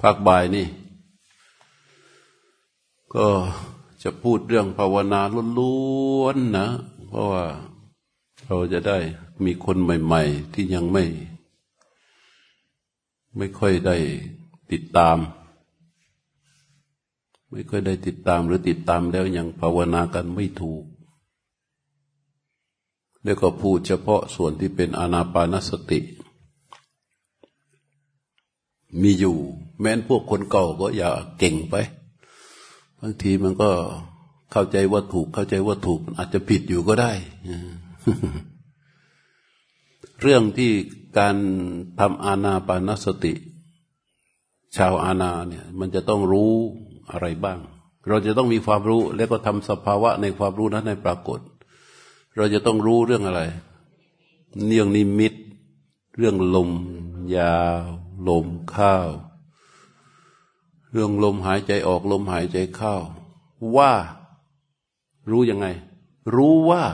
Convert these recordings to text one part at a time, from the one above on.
ภาคบ่ายนี่ ก็จะพูดเรื่องภาวนาล้วนๆนะ เพราะว่าเราจะได้มีคนใหม่ ๆ ที่ยังไม่ ไม่ค่อยได้ติดตาม ไม่ค่อยได้ติดตามหรือติดตามแล้วยังภาวนากันไม่ถูก แล้วก็พูดเฉพาะส่วนที่เป็นอนาปานสติ มีอยู่ แม้นพวกคนเก่าก็อย่าเก่งไป บางทีมันก็เข้าใจว่าถูกเข้าใจว่าถูกอาจจะผิดอยู่ก็ได้ เรื่องที่การทำอาณาปานสติ ชาวอาณาเนี่ยมันจะต้องรู้อะไรบ้าง เราจะต้องมีความรู้แล้วก็ทำสภาวะในความรู้นั้นให้ปรากฏ เราจะต้องรู้เรื่องอะไร เรื่องนิมิต เรื่องลมยาว ลมข้าว เรื่องลมหายใจออกลมหายใจเข้า ว่า รู้ยังไง รู้ว่า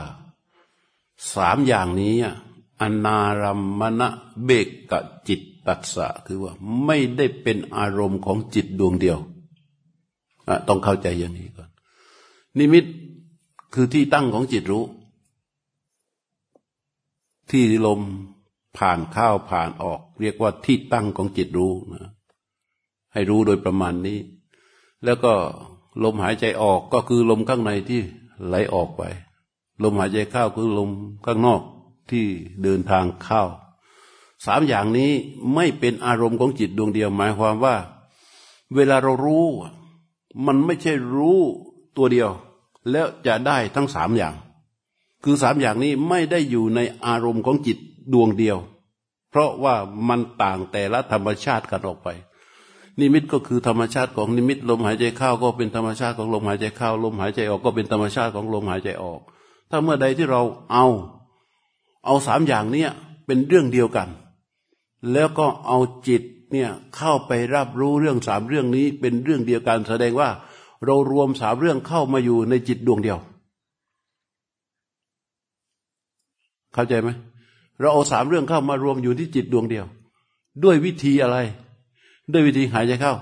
สามอย่างนี้อนารัมมณะเบกกะจิตตัสสะคือว่าไม่ได้เป็นอารมณ์ของจิตดวงเดียวต้องเข้าใจอย่างนี้ก่อน นิมิตคือที่ตั้งของจิตรู้ ที่ลมผ่านเข้าผ่านออก เรียกว่าที่ตั้งของจิตรู้นะ ให้รู้โดยประมาณนี้ แล้วก็ลมหายใจออกก็คือลมข้างในที่ไหลออกไป ลมหายใจเข้าคือลมข้างนอกที่เดินทางเข้าสามอย่างนี้ไม่เป็นอารมณ์ของจิตดวงเดียว หมายความว่า เวลาเรารู้ มันไม่ใช่รู้ตัวเดียว แล้วจะได้ทั้งสามอย่าง คือสามอย่างนี้ไม่ได้อยู่ในอารมณ์ของจิตดวงเดียว เพราะว่ามันต่างแต่ละธรรมชาติกันออกไป นิมิตก็คือธรรมชาติของนิมิต ลมหายใจเข้าก็เป็นธรรมชาติของลมหายใจเข้าลมหายใจออกก็เป็นธรรมชาติของลมหายใจออก ถ้าเมื่อใดที่เราเอา เอาสามอย่างเนี้ยเป็นเรื่องเดียวกัน แล้วก็เอาจิตเนี่ยเข้าไปรับรู้เรื่องสามเรื่องนี้เป็นเรื่องเดียวกัน แสดงว่าเรารวมสามเรื่องเข้ามาอยู่ในจิตดวงเดียว เข้าใจไหมเราเอาสามเรื่องเข้ามารวมอยู่ที่จิตดวงเดียว ด้วยวิธีอะไร ด้วยวิธีหายใจเข้า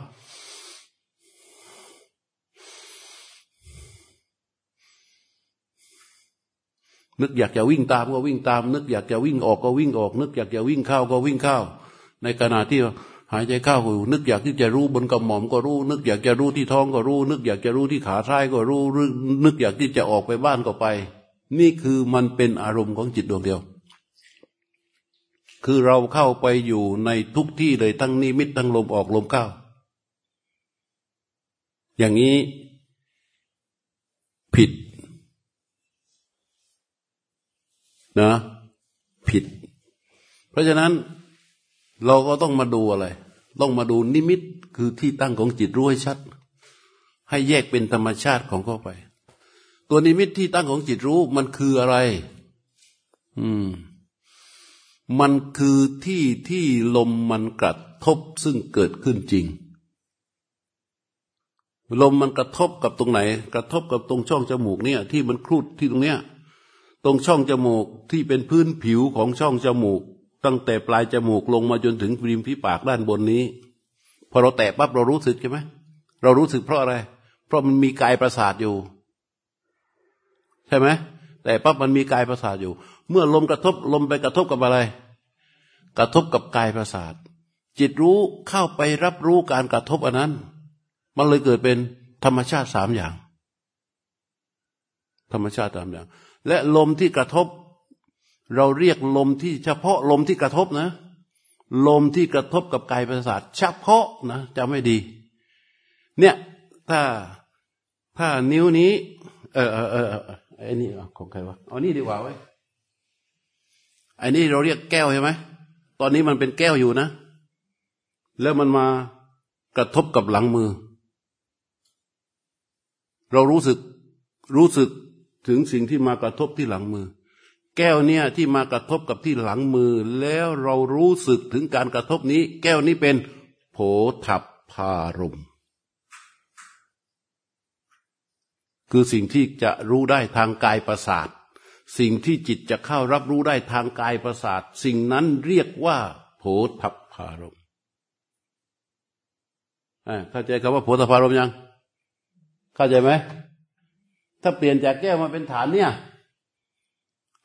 นึกอยากจะวิ่งตามก็วิ่งตาม นึกอยากจะวิ่งออกก็วิ่งออก นึกอยากจะวิ่งเข้าก็วิ่งเข้า ในขณะที่หายใจเข้าอยู่นึกอยากที่จะรู้บนกระหม่อมก็รู้ นึกอยากจะรู้ที่ท้องก็รู้ นึกอยากจะรู้ที่ขาซ้ายก็รู้นึกอยากที่จะออกไปบ้านก็ไป นี่คือมันเป็นอารมณ์ของจิตดวงเดียว คือเราเข้าไปอยู่ในทุกที่เลยทั้งนิมิตทั้งลมออกลมเข้า อย่างนี้ผิดนะผิด เพราะฉะนั้นเราก็ต้องมาดูอะไร ต้องมาดูนิมิตคือที่ตั้งของจิตรู้ให้ชัด ให้แยกเป็นธรรมชาติของเข้าไป ตัวนิมิตที่ตั้งของจิตรู้มันคืออะไร อืม มันคือที่ที่ลมมันกระทบซึ่งเกิดขึ้นจริง ลมมันกระทบกับตรงไหน กระทบกับตรงช่องจมูกเนี่ย ที่มันครูดที่ตรงเนี้ย ตรงช่องจมูกที่เป็นพื้นผิวของช่องจมูก ตั้งแต่ปลายจมูกลงมาจนถึงริมฝีปากด้านบนนี้ พอเราแตะปั๊บเรารู้สึกใช่ไหมเรารู้สึกเพราะอะไร เพราะมันมีกายประสาทอยู่ ใช่ไหมแต่ปั๊บมันมีกายประสาทอยู่ เมื่อลมกระทบลมไปกระทบกับอะไร กระทบกับกายประสาท จิตรู้เข้าไปรับรู้การกระทบอันนั้น มันเลยเกิดเป็นธรรมชาติสามอย่าง ธรรมชาติสามอย่าง และลมที่กระทบ เราเรียกลมที่เฉพาะลมที่กระทบนะ ลมที่กระทบกับกายประสาท เฉพาะนะจำไม่ดี เนี่ยถ้าถ้านิ้วนี้ เออเออเออไอ้นี่ของใครวะเอานี่ดีกว่าไว้ ไอ้นี่เราเรียกแก้วใช่ไหมตอนนี้มันเป็นแก้วอยู่นะ แล้วมันมากระทบกับหลังมือ เรารู้สึกรู้สึกถึงสิ่งที่มากระทบที่หลังมือ แก้วเนี่ยที่มากระทบกับที่หลังมือ แล้วเรารู้สึกถึงการกระทบนี้ แก้วนี้เป็นโผถับพารมคือสิ่งที่จะรู้ได้ทางกายประสาท สิ่งที่จิตจะเข้ารับรู้ได้ทางกายประสาท สิ่งนั้นเรียกว่า โผถับพารมเข้าใจคำว่าโผฏฐารมยัง เข้าใจไหม ถ้าเปลี่ยนจากแก้วมาเป็นฐานเนี่ย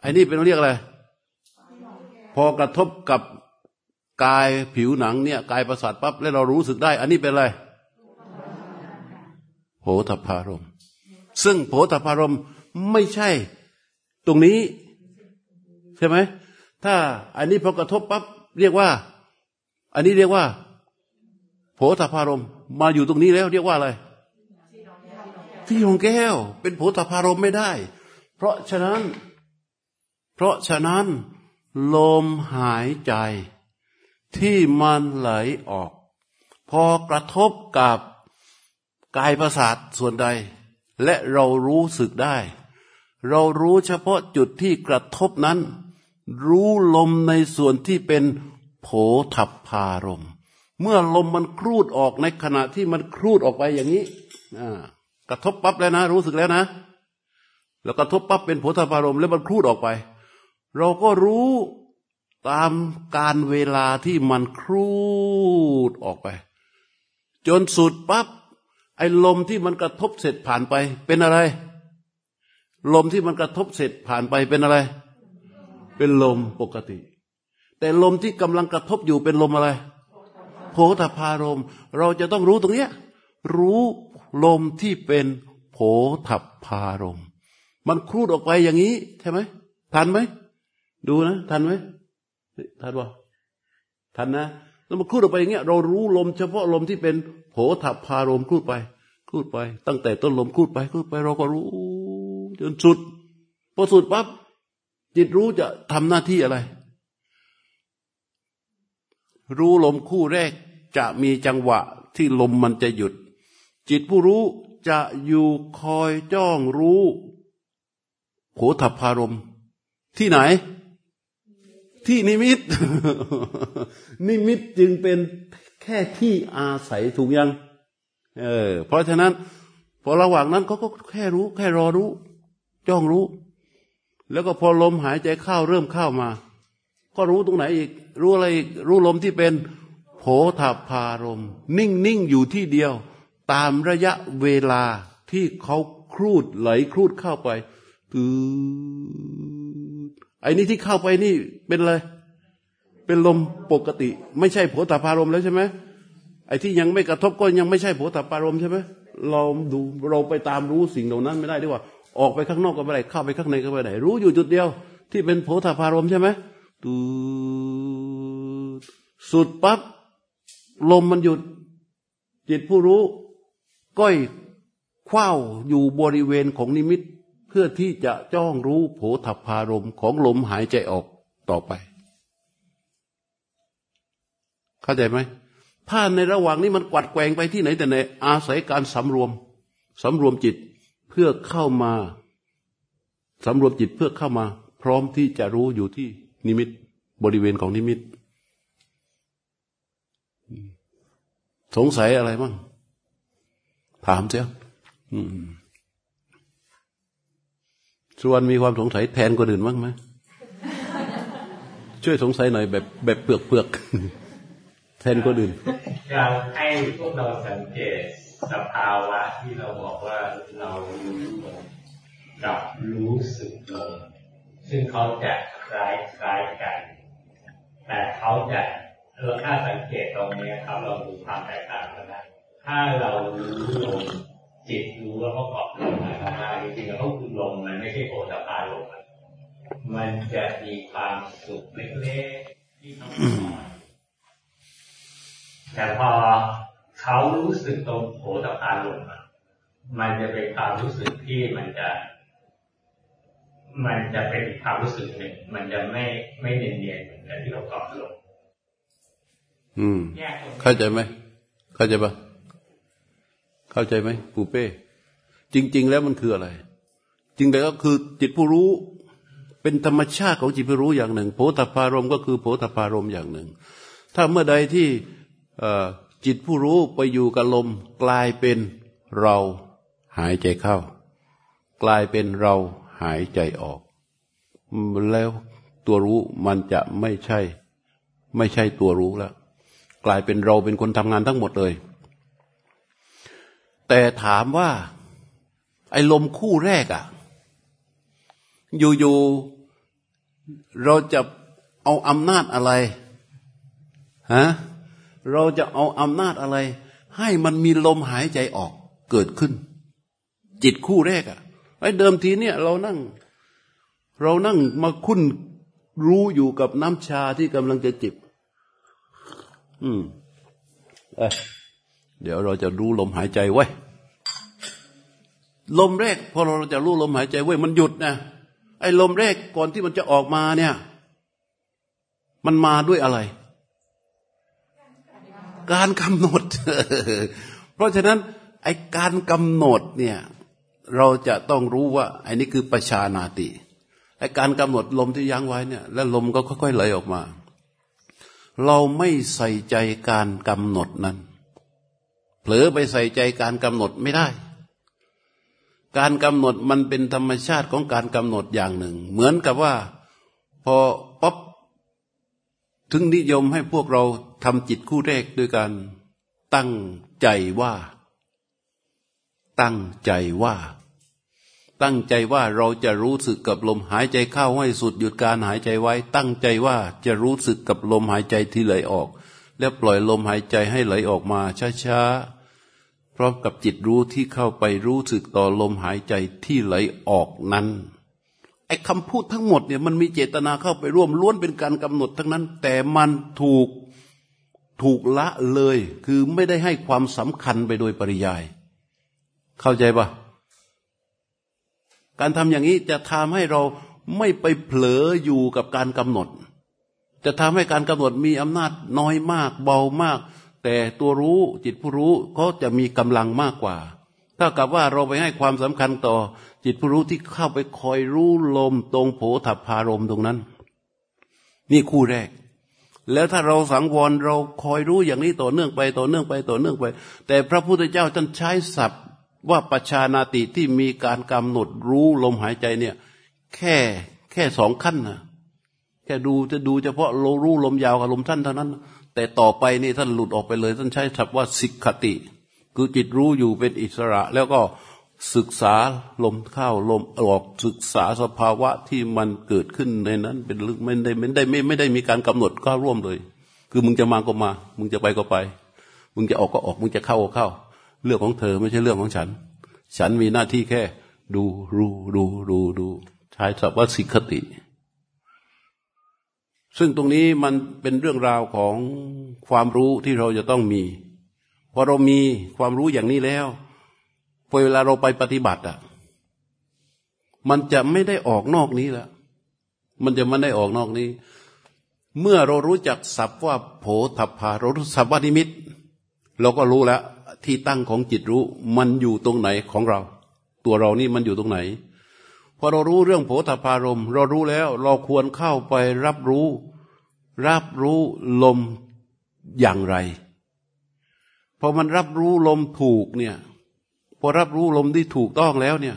ไอ้นี่เป็นเรียกอะไร พอกระทบกับกายผิวหนังเนี่ย กายประสาทปั๊บแล้วเรารู้สึกได้ อันนี้เป็นอะไรโผฏฐารม ซึ่งโผฏฐารมไม่ใช่ ตรงนี้ ใช่ไหมถ้าอันนี้พอกระทบปั๊บเรียกว่า อันนี้เรียกว่าโผฏฐารมมาอยู่ตรงนี้แล้ว เรียกว่าอะไร ที่ของแก้ว เป็นโผฏฐารมไม่ได้ เพราะฉะนั้น เพราะฉะนั้น ลมหายใจ ที่มันไหลออก พอกระทบกับกายประสาทส่วนใด และเรารู้สึกได้ เรารู้เฉพาะจุดที่กระทบนั้น รู้ลมในส่วนที่เป็นโผฏฐารม เมื่อลมมันครูดออกในขณะที่มันครูดออกไปอย่างนี้กระทบปั๊บแล้วนะ รู้สึกแล้วนะ แล้วกระทบปั๊บเป็นโผฏฐารม แล้วมันครูดออกไป เราก็รู้ตามการเวลาที่มันครูดออกไป จนสุดปั๊บไอ้ลมที่มันกระทบเสร็จผ่านไปเป็นอะไร ลมที่มันกระทบเสร็จผ่านไปเป็นอะไร เป็นลมปกติ แต่ลมที่กำลังกระทบอยู่เป็นลมอะไร โพธพารม เราจะต้องรู้ตรงเนี้ยรู้ลมที่เป็นโผฏพารม มันครูดออกไปอย่างนี้ใช่ไหมทันไหมดูนะ ทันไหมทันวะทันนะแล้วมันครูดออกไปอย่างเงี้ยเรารู้ลมเฉพาะลมที่เป็นโผฏพารมครูดไปครูดไป ตั้งแต่ต้นลมครูดไปครูดไป เราก็รู้ จนสุด พอสุดปั๊บจิตรู้จะทำหน้าที่อะไร รู้ลมคู่แรกจะมีจังหวะที่ลมมันจะหยุด จิตผู้รู้จะอยู่คอยจ้องรู้โผฏฐพารม ที่ไหน ที่นิมิต นิมิตจึงเป็นแค่ที่อาศัยถูกยัง เออ เพราะฉะนั้น พอระหว่างนั้นเขาก็แค่รู้ แค่รอรู้ จ้องรู้ แล้วก็พอลมหายใจเข้าเริ่มเข้ามา ก็รู้ตรงไหนอีก รู้อะไรอีก รู้ลมที่เป็นโผฏฐารม นิ่งนิ่งอยู่ที่เดียว ตามระยะเวลาที่เขาครูดไหลครูดเข้าไปตือไอ้นี่ที่เข้าไปนี่เป็นอะไร เป็นลมปกติ ไม่ใช่โผฏฐารมแล้วใช่ไหมไอ้ที่ยังไม่กระทบก็ยังไม่ใช่โผฏฐารมใช่ไหมเราดูเราไปตามรู้สิ่งเหล่านั้นไม่ได้ดีกว่า ออกไปข้างนอกก็ไม่ได้เข้าไปข้างในก็ไม่ได้รู้อยู่จุดเดียว ที่เป็นโผฏฐารมใช่ไหมตูสุดปั๊บลมมันหยุด จิตผู้รู้ ก้อยคว้าอยู่บริเวณของนิมิต เพื่อที่จะจ้องรู้โผฏฐารมของลมหายใจออกต่อไป เข้าใจไหมถ้าในระหว่างนี้มันกวัดแกงไปที่ไหนแต่ไหนอาศัยการสำรวมสำรวมจิต พื่อเข้ามาสำรวมจิตเพื่อเข้ามา พร้อมที่จะรู้อยู่ที่นิมิตบริเวณของนิมิต สงสัยอะไรบ้างถามเสียส่วนมีความสงสัยแทนคนอื่นบ้างไหมช่วยสงสัยหน่อยแบบแบบเปลือกเปลือกแทนคนอื่นเราให้พวกเราสังเกต สภาวะที่เราบอกว่าเรารู้ลมกับรู้สึกลมซึ่งเขาจะคล้ายคล้ายกัน แต่เขาจะเราถ้าสังเกตตรงนี้ครับเราดูความแตกต่างกันได้ถ้าเรารู้ลมจิตรู้แล้วก็เกาะลมนะครับจริงๆแล้วก็คือลมมันไม่ใช่โผฏฐาลมมันจะมีความสุขเล็กๆที่ต้องแต่พอ เขารู้สึกตรงโผฏฐาลมมันจะเป็นความรู้สึกที่มันจะ มันจะเป็นความรู้สึกหนึ่ง มันจะไม่ไม่เนียนๆเหมือนกันที่เราเกาะลมอืม เข้าใจไหม เข้าใจปะเข้าใจไหมปูเป้ จริง ๆ แล้วมันคืออะไร จริงแต่ก็คือจิตผู้รู้เป็นธรรมชาติของจิตผู้รู้อย่างหนึ่งโผฏฐารมก็คือโผฏฐารมอย่างหนึ่ง ถ้าเมื่อใดที่ จิตผู้รู้ไปอยู่กับลมกลายเป็นเรา หายใจเข้า กลายเป็นเราหายใจออก แล้วตัวรู้มันจะไม่ใช่ ไม่ใช่ตัวรู้แล้วกลายเป็นเราเป็นคนทำงานทั้งหมดเลย แต่ถามว่า ไอ้ลมคู่แรกอะ่ะอยู่ๆเราจะเอาอำนาจอะไรฮะ เราจะเอาอำนาจอะไร ให้มันมีลมหายใจออกเกิดขึ้น จิตคู่แรกอะ่ะไอ้เดิมทีเนี่ยเรานั่ง เรานั่งมาคุ้นรู้อยู่กับน้ำชาที่กำลังจะจิบ อืมเอ้เดี๋ยวเราจะรู้ลมหายใจไว้ลมแรกพอเราจะรู้ลมหายใจไว้มันหยุดนะไอ้ลมแรกก่อนที่มันจะออกมาเนี่ย มันมาด้วยอะไร การกำหนด เพราะฉะนั้นไอ้การกำหนดเนี่ยเราจะต้องรู้ว่าไอ้นี่คือประชานาติไอ้การกำหนดลมที่ยั้งไว้เนี่ยแล้วลมก็ค่อยๆไหลออกมา เราไม่ใส่ใจการกำหนดนั้น เผลอไปใส่ใจการกำหนดไม่ได้การกำหนดมันเป็นธรรมชาติของการกำหนดอย่างหนึ่ง เหมือนกับว่า พอป๊อปถึงนิยมให้พวกเรา ทำจิตคู่แรกด้วยการตั้งใจว่า ตั้งใจว่า ตั้งใจว่าเราจะรู้สึกกับลมหายใจเข้าให้สุดหยุดการหายใจไว้ ตั้งใจว่าจะรู้สึกกับลมหายใจที่ไหลออก แล้วปล่อยลมหายใจให้ไหลออกมาช้าๆพร้อมกับจิตรู้ที่เข้าไปรู้สึกต่อลมหายใจที่ไหลออกนั้นไอ้คำพูดทั้งหมดเนี่ยมันมีเจตนาเข้าไปร่วมล้วนเป็นการกำหนดทั้งนั้น แต่มันถูก ถูกละเลยคือไม่ได้ให้ความสำคัญไปโดยปริยาย เข้าใจปะการทำอย่างนี้จะทำให้เราไม่ไปเผลออยู่กับการกำหนด จะทำให้การกำหนดมีอำนาจน้อยมาก เบามาก แต่ตัวรู้จิตผู้รู้เขาจะมีกำลังมากกว่าเท่ากับว่าเราไปให้ความสำคัญต่อ จิตผู้รู้ที่เข้าไปคอยรู้ลมตรงโผถับพารมตรงนั้น นี่คู่แรก แล้วถ้าเราสังวรเราคอยรู้อย่างนี้ต่อเนื่องไปต่อเนื่องไปต่อเนื่องไป แต่พระพุทธเจ้าท่านใช้ศัพท์ว่าปัจชานาติที่มีการกำหนดรู้ลมหายใจเนี่ย แค่แค่สองขั้นนะแค่ดูจะดูเฉพาะโลรู้ลมยาวกับลมสั้นเท่านั้น แต่ต่อไปนี่ท่านหลุดออกไปเลย ท่านใช้ศัพท์ว่าสิกขติ คือจิตรู้อยู่เป็นอิสระ แล้วก็ ศึกษาลมเข้าลมออกศึกษาสภาวะที่มันเกิดขึ้นในนั้น เป็นลึกไม่ได้ไม่ได้ไม่ไม่ได้มีการกำหนดก็ร่วมเลย คือมึงจะมาก็มา มึงจะไปก็ไป มึงจะออกก็ออก มึงจะเข้าก็เข้า เรื่องของเธอไม่ใช่เรื่องของฉัน ฉันมีหน้าที่แค่ ดูรู้ดูดูดูใช้ศัพท์ว่าสิกขติ ซึ่งตรงนี้มันเป็นเรื่องราวของความรู้ที่เราจะต้องมีพอเรามีความรู้อย่างนี้แล้ว พอเวลาเราไปปฏิบัติอะ มันจะไม่ได้ออกนอกนี้แล้วมันจะไม่ได้ออกนอกนี้ เมื่อเรารู้จักศัพท์ว่าโผฏฐาเรารู้ศัพท์ว่านิมิต เราก็รู้แล้วที่ตั้งของจิตรู้ มันอยู่ตรงไหนของเรา ตัวเรานี่มันอยู่ตรงไหนพอเรารู้เรื่องโผฏฐารมเรารู้แล้วเราควรเข้าไปรับรู้ รับรู้ลมอย่างไรพอมันรับรู้ลมถูกเนี่ย อรับรู้ลมที่ถูกต้องแล้วเนี่ย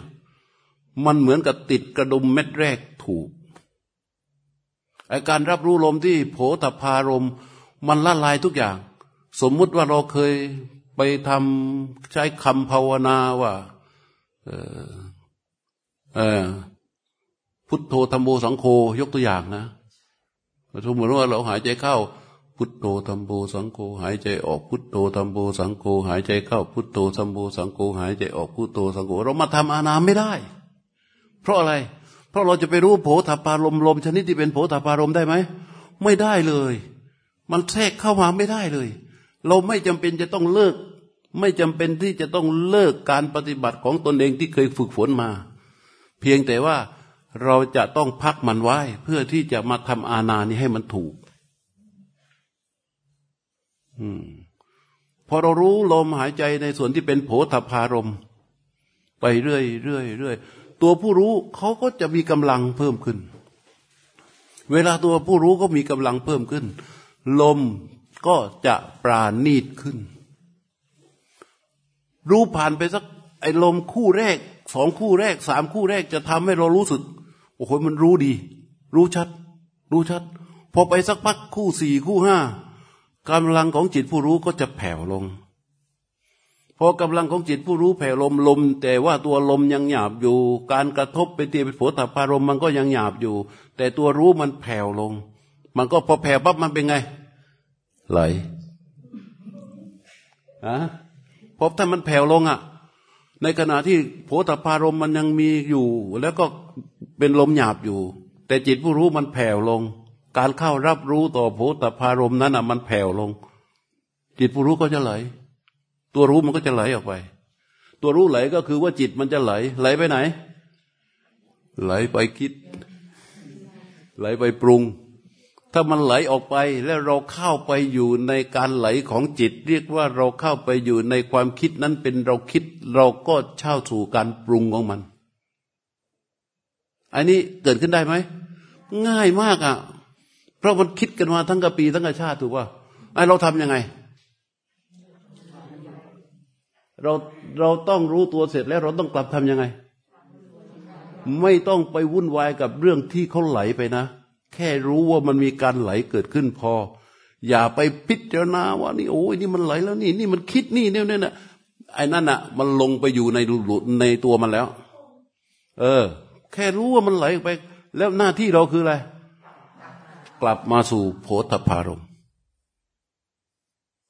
มันเหมือนกับติดกระดุมเม็ดแรกถูกไอการรับรู้ลมที่โผฏฐารมมันละลายทุกอย่าง สมมุติว่าเราเคยไปทำใช้คำภาวนาว่าเออเออพุทโธธรรมโมสังโฆยกตัวอย่างนะสมมติว่าเราหายใจเข้า พุทโธธรรมโมสังโฆหายใจออกพุทโธธรรมโมสังโฆหายใจเข้าพุทโธธรรมโมสังโฆหายใจออกพุทโธสังโฆเรามาทำอานาไม่ได้ เพราะอะไร เพราะเราจะไปรู้โผฏฐารมลมชนิดที่เป็นโผฏฐารมได้ไหมไม่ได้เลย มันแทรกเข้ามาไม่ได้เลย เราไม่จำเป็นจะต้องเลิก ไม่จำเป็นที่จะต้องเลิกการปฏิบัติของตนเองที่เคยฝึกฝนมา เพียงแต่ว่าเราจะต้องพักมันไว้เพื่อที่จะมาทำอาณานี้ให้มันถูก พอเรารู้ลมหายใจในส่วนที่เป็นโผฏฐารมไปเรื่อยเรื่อยเรื่อยตัวผู้รู้เขาก็จะมีกำลังเพิ่มขึ้น เวลาตัวผู้รู้ก็มีกำลังเพิ่มขึ้น ลมก็จะปราณีตขึ้น รู้ผ่านไปสักไอ้ลมคู่แรกสองคู่แรกสามคู่แรกจะทำให้เรารู้สึกโอ้โหมันรู้ดี รู้ชัด รู้ชัด พอไปสักพักคู่สี่คู่ห้า กำลังของจิตผู้รู้ก็จะแผ่วลง พอกำลังของจิตผู้รู้แผ่ลมลม แต่ว่าตัวลมยังหยาบอยู่ การกระทบไปตีเป็นโผฏพารมมันก็ยังหยาบอยู่ แต่ตัวรู้มันแผ่วลง มันก็พอแผ่วปั๊บมันเป็นไง ไหลอะพบถ้ามันแผ่วลงอะ ในขณะที่โผฏพารมมันยังมีอยู่ แล้วก็เป็นลมหยาบอยู่ แต่จิตผู้รู้มันแผ่วลง การเข้ารับรู้ต่อโผฏพารมนั้นอะมันแผ่วลง จิตผู้รู้ก็จะไหล ตัวรู้มันก็จะไหลออกไป ตัวรู้ไหลก็คือว่าจิตมันจะไหล ไหลไปไหน ไหลไปคิด ไหลไปปรุง ถ้ามันไหลออกไปแล้วเราเข้าไปอยู่ในการไหลของจิต เรียกว่าเราเข้าไปอยู่ในความคิดนั้นเป็นเราคิด เราก็เช่าสู่การปรุงของมัน อันนี้เกิดขึ้นได้ไหมง่ายมากอะ่ะ เพราะมันคิดกันมาทั้งกะปีทั้งกะชาติถูกป่ะไอเราทำยังไง เราเราต้องรู้ตัวเสร็จแล้วเราต้องกลับทำยังไง ไม่ต้องไปวุ่นวายกับเรื่องที่เขาไหลไปนะ แค่รู้ว่ามันมีการไหลเกิดขึ้นพอ อย่าไปพิจารณาว่านี่โอ้ยนี่มันไหลแล้วนี่ นี่มันคิดนี่เนี่ยเนี่ยไอ้นั่นอะ มันลงไปอยู่ในหลุดในตัวมันแล้ว เออ แค่รู้ว่ามันไหลไป แล้วหน้าที่เราคืออะไร กลับมาสู่โพธพารม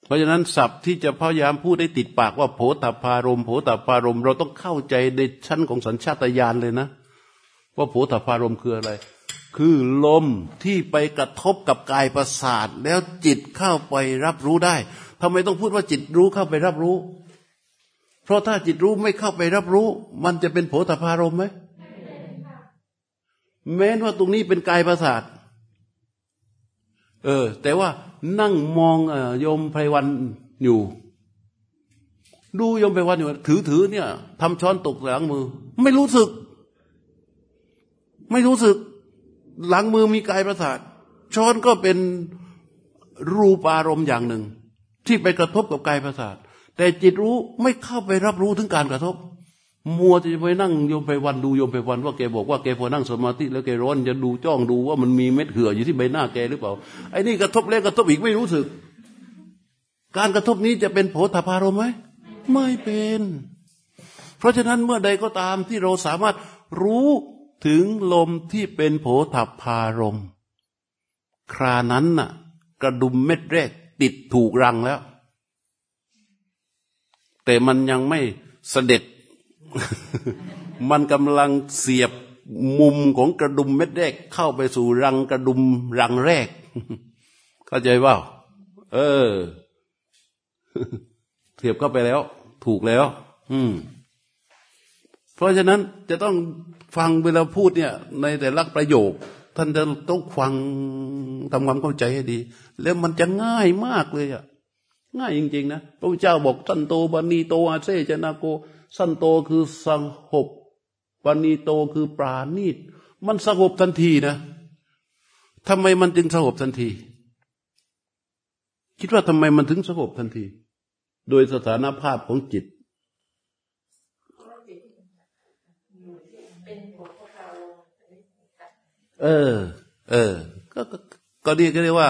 เพราะฉะนั้นศัพท์ที่จะพยายามพูดได้ติดปากว่าโผตพารมโผตพารม เราต้องเข้าใจในชั้นของสัญชาตญาณเลยนะ ว่าโผตพารมคืออะไร คือลมที่ไปกระทบกับกายประสาท แล้วจิตเข้าไปรับรู้ได้ทำไมต้องพูดว่าจิตรู้เข้าไปรับรู้ เพราะถ้าจิตรู้ไม่เข้าไปรับรู้ มันจะเป็นโผตพารมไหมแม้ว่าตรงนี้เป็นกายประสาท เออ แต่ว่านั่งมองโยมไพรวันอยู่ ดูโยมไพรวันอยู่ ถือถือเนี่ยทำช้อนตกหลังมือ ไม่รู้สึก ไม่รู้สึก หลังมือมีกายประสาท ช้อนก็เป็นรูปารมณ์อย่างหนึ่ง ที่ไปกระทบกับกายประสาท แต่จิตรู้ไม่เข้าไปรับรู้ถึงการกระทบ มัวจะไปนั่งโยมไปวันดูโยมไปวันว่าแกบอกว่าแกพอนั่งสมาธิแล้วแกร้อนจะดูจ้องดูว่ามันมีเม็ดเหืออยู่ที่ใบหน้าแกหรือเปล่าไอ้นี่กระทบแล้วกระทบอีกไม่รู้สึก การกระทบนี้จะเป็นโผฏฐารมไหมไม่เป็น เพราะฉะนั้นเมื่อใดก็ตามที่เราสามารถรู้ถึงลมที่เป็นโผฏฐารมครานั้นน่ะ กระดุมเม็ดแรกติดถูกรังแล้ว แต่มันยังไม่เสด็จ มันกำลังเสียบมุมของกระดุมเม็ดแรก เข้าไปสู่รังกระดุมรังแรก เข้าใจว่า เออ เสียบเข้าไปแล้ว ถูกแล้ว อืม เพราะฉะนั้นจะต้องฟังเวลาพูดเนี่ย ในแต่ละประโยค ท่านจะต้องฟังทำความเข้าใจให้ดี แล้วมันจะง่ายมากเลยอะง่ายจริง ๆ นะพระพุทธเจ้าบอกท่านโตบันีโตอาเซจนาโก สันโตคือสงบปณีโตคือปราณีต มันสงบทันทีนะทำไมมันจึงสงบทันที คิดว่าทำไมมันถึงสงบทันที โดยสถานภาพของจิตเออ เออ ก็ก็นี่ก็เรียกว่า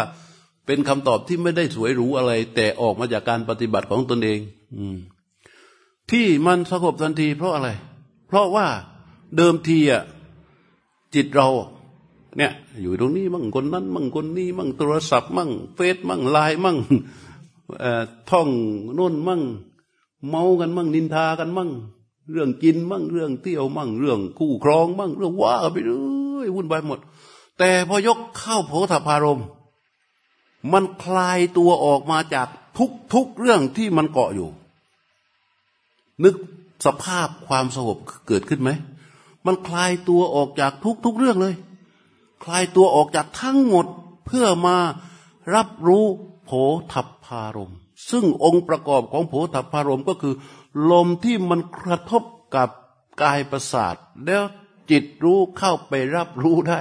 เป็นคำตอบที่ไม่ได้สวยหรูอะไร แต่ออกมาจากการปฏิบัติของตนเอง อืม ที่มันสงบทันทีเพราะอะไร เพราะว่าเดิมทีอะจิตเราเนี่ยอยู่ตรงนี้มั่งคนนั้น มั่งคนนี้ มั่งโทรศัพท์ มั่งเฟซมั่งไลน์มั่งท่องน่นมั่ง เมากันมั่งนินทากันมั่ง เรื่องกินมั่งเรื่องเที่ยวมั่ง เรื่องคู่ครองมั่ง เรื่องว่าไปเรื่อยวุ่นวายหมด แต่พอยกเข้าโพธพารมมันคลายตัวออกมาจากทุกๆเรื่องที่มันเกาะอยู่ นึกสภาพความสงบเกิดขึ้นไหม มันคลายตัวออกจากทุกทุกเรื่องเลย คลายตัวออกจากทั้งหมดเพื่อมารับรู้โผทัพพารม ซึ่งองค์ประกอบของโผทัพพารมก็คือ ลมที่มันกระทบกับกายประสาท แล้วจิตรู้เข้าไปรับรู้ได้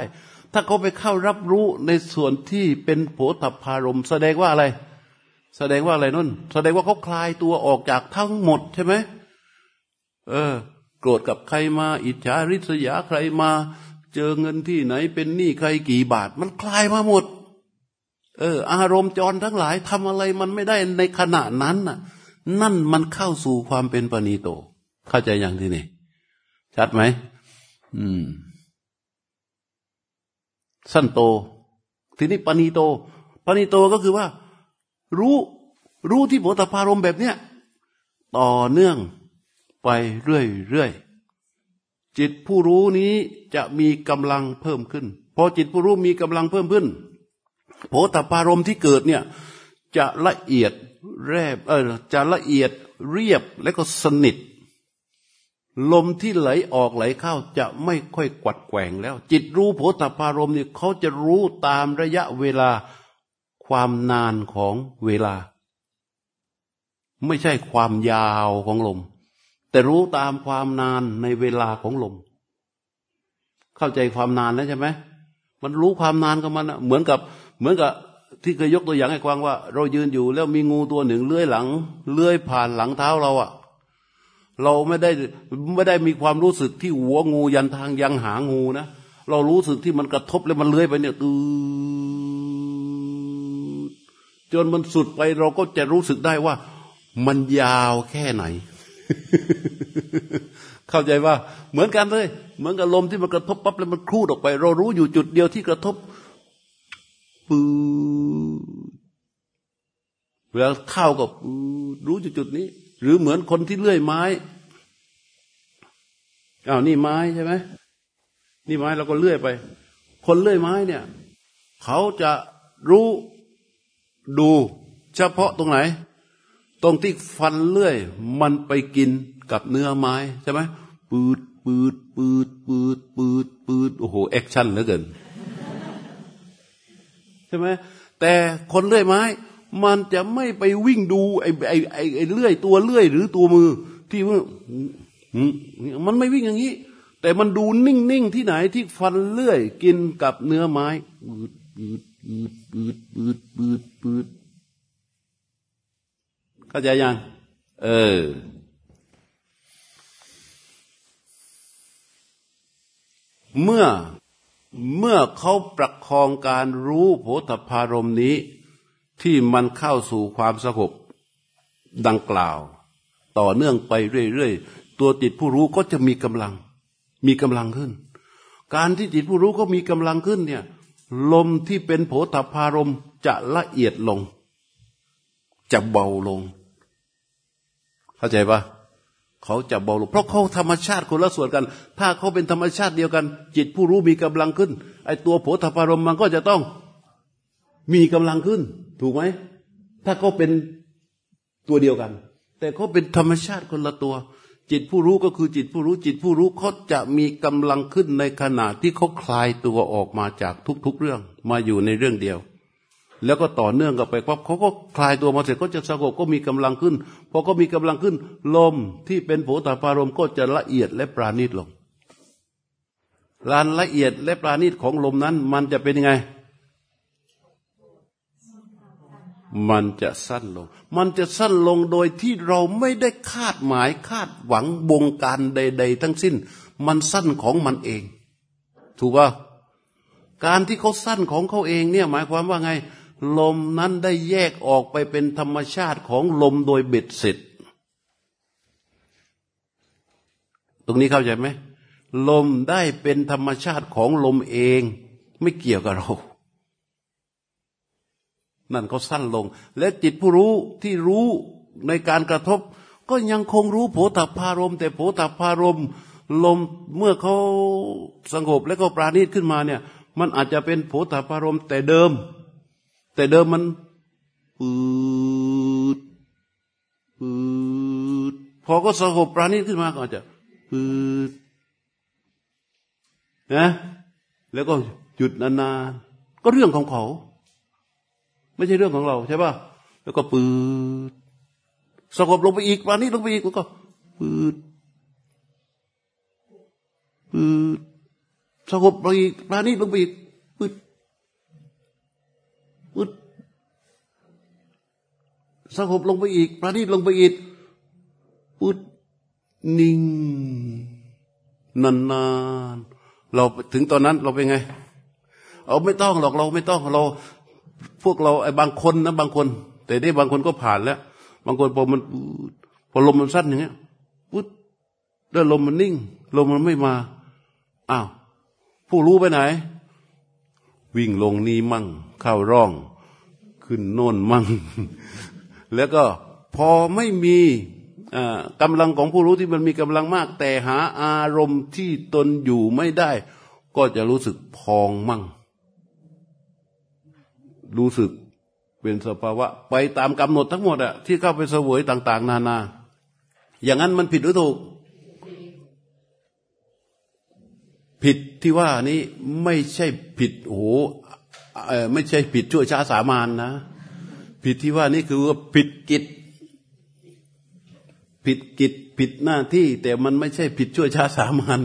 ถ้าเขาไปเข้ารับรู้ในส่วนที่เป็นโผทัพพารม แสดงว่าอะไร แสดงว่าอะไรนุ่น แสดงว่าเขาคลายตัวออกจากทั้งหมดใช่ไหมเเออ โกรธกับใครมา อิจฉาริษยาใครมา เจอเงินที่ไหนเป็นหนี้ใครกี่บาท มันคลายมาหมด เออ อารมณ์จรทั้งหลายทำอะไรมันไม่ได้ในขณะนั้นน่ะ นั่นมันเข้าสู่ความเป็นปณีโต เข้าใจอย่างที่นี่ ชัดไหม อืม สั้นโต ทีนี้ปณีโตปณีโตก็คือว่า รู้รู้ที่โพธพารมแบบเนี้ย ต่อเนื่อง ไปเรื่อยๆ จิตผู้รู้นี้จะมีกำลังเพิ่มขึ้น พอจิตผู้รู้มีกำลังเพิ่มขึ้นโพธพารมที่เกิดเนี่ยจะละเอียดแรบเออจะละเอียดเรียบและก็สนิท ลมที่ไหลออกไหลเข้าจะไม่ค่อยกวัดแกว่งแล้ว จิตรู้โผฏฐารมเนี่ยเขาจะรู้ตามระยะเวลาความนานของเวลา ไม่ใช่ความยาวของลม แต่รู้ตามความนานในเวลาของลม เข้าใจความนานแล้วใช่ไหมมันรู้ความนานของมันเหมือนกับเหมือนกับที่เคยยกตัวอย่างให้ฟังว่า เรายืนอยู่ แล้วมีงูตัวหนึ่งเลื้อยหลังเลื้อยผ่านหลังเท้าเราอะเราไม่ได้ไม่ได้มีความรู้สึกที่หัวงูยันทางยังหางูนะเรารู้สึกที่มันกระทบแล้วมันเลื้อยไปเนี่ยตืจนมันสุดไปเราก็จะรู้สึกได้ว่า มันยาวแค่ไหน เข้าใจว่าเหมือนกันเลย เหมือนกับลมที่มันกระทบปั๊บแล้วมันคลูดออกไป เรารู้อยู่จุดเดียวที่กระทบปืเวลาเข้ากับรู้จุดจุดนี้ หรือเหมือนคนที่เลื่อยไม้อ้าวนี่ไม้ใช่ไหมนี่ไม้เราก็เลื่อยไป คนเลื่อยไม้เนี่ย เขาจะรู้ดูเฉพาะตรงไหน รงที่ฟันเลื่อย มันไปกินกับเนื้อไม้ใช่ไหมปืดปืดปืดปืดปืดปืดโอ้โหแอคชั่นเหลือเกินใช่ไหมแต่คนเลื่อยไม้ มันจะไม่ไปวิ่งดูไอ้ไอ้ไอ้ไอ้เลื่อยตัวเลื่อยหรือตัวมือ ที่ว่ามันไม่วิ่งอย่างนี้ แต่มันดูนิ่งๆที่ไหนที่ฟันเลื่อยกินกับเนื้อไม้ปืดปืดปืดปืดปืดปืด เข้าใจยัง เออ เมื่อเมื่อเขาประคองการรู้โผฏฐารมนี้ ที่มันเข้าสู่ความสงบดังกล่าว ต่อเนื่องไปเรื่อยๆ ตัวจิตผู้รู้ก็จะมีกำลัง มีกำลังขึ้น การที่จิตผู้รู้ก็มีกำลังขึ้นเนี่ย ลมที่เป็นโผฏฐารมจะละเอียดลง จะเบาลง เข้าใจปะเขาจะเบาลงเพราะเขาธรรมชาติคนละส่วนกัน ถ้าเขาเป็นธรรมชาติเดียวกัน จิตผู้รู้มีกำลังขึ้น ไอตัวโผฏฐารมมันก็จะต้องมีกำลังขึ้น ถูกไหมถ้าเขาเป็นตัวเดียวกัน แต่เขาเป็นธรรมชาติคนละตัว จิตผู้รู้ก็คือจิตผู้รู้ จิตผู้รู้เขาจะมีกำลังขึ้นในขณะที่เขาคลายตัวออกมาจากทุกๆเรื่อง มาอยู่ในเรื่องเดียว แล้วก็ต่อเนื่องกันไปปั๊บเขาก็คลายตัวมาเสร็จก็จะสงบก็มีกำลังขึ้นพอก็มีกำลังขึ้น ลมที่เป็นโผฏฐารมก็จะละเอียดและปราณีตลงลานละเอียดและปราณีตของลมนั้น มันจะเป็นยังไง มันจะสั้นลง มันจะสั้นลงโดยที่เราไม่ได้คาดหมายคาดหวังบงการใด ๆ ทั้งสิ้น มันสั้นของมันเอง ถูกป่ะการที่เขาสั้นของเขาเองเนี่ยหมายความว่าไง ลมนั้นได้แยกออกไปเป็นธรรมชาติของลมโดยเบ็ดเสร็จ ตรงนี้เข้าใจไหมลมได้เป็นธรรมชาติของลมเอง ไม่เกี่ยวกับเรา นั่นเขาสั้นลง และจิตผู้รู้ที่รู้ในการกระทบ ก็ยังคงรู้โผฏฐารมแต่โผฏฐารมลมเมื่อเขาสงบและก็ปราณีตขึ้นมาเนี่ย มันอาจจะเป็นโผฏฐารมแต่เดิม แต่เดิมมันปืดปืดพอก็สงบปราณีตขึ้นมาก็อาจจะปืดนะแล้วก็หยุดนานๆก็เรื่องของเขา ไม่ใช่เรื่องของเราใช่ป่ะแล้วก็ปืดสงบลงไปอีกปราณีตลงไปอีกแล้วก็ปืดปืดสงบลงอีกปราณีตลงไปอีกปืดปึ๊ด สงบลงไปอีก ประณีตลงไปอีกปึ๊ดนิ่งนานๆเราถึงตอนนั้นเราเป็นไง เอาไม่ต้องหรอกเราไม่ต้องเรา พวกเราไอ้บางคนนะบางคน แต่ได้บางคนก็ผ่านแล้ว บางคนพอมันพอลมมันสั้นอย่างเงี้ยปุ๊บแล้วลมมันนิ่ง ลมมันไม่มาอ้าวผู้รู้ไปไหน วิ่งลงนี้มั่ง เข้าร่อง ขึ้นโน่นมั่ง แล้วก็พอไม่มีกำลังของผู้รู้ที่มันมีกำลังมาก แต่หาอารมณ์ที่ตนอยู่ไม่ได้ ก็จะรู้สึกพองมั่ง รู้สึกเป็นสภาวะ ไปตามกำหนดทั้งหมดอะที่เข้าไปเสวยต่าง ๆ นานา อย่างนั้นมันผิดหรือถูก ผิดที่ว่านี้ไม่ใช่ผิดโอ้โหไม่ใช่ผิดชั่วช้าสามานนะ ผิดที่ว่านี่คือว่าผิดกิจ ผิดกิจผิดหน้าที่ แต่มันไม่ใช่ผิดชั่วช้าสามัญ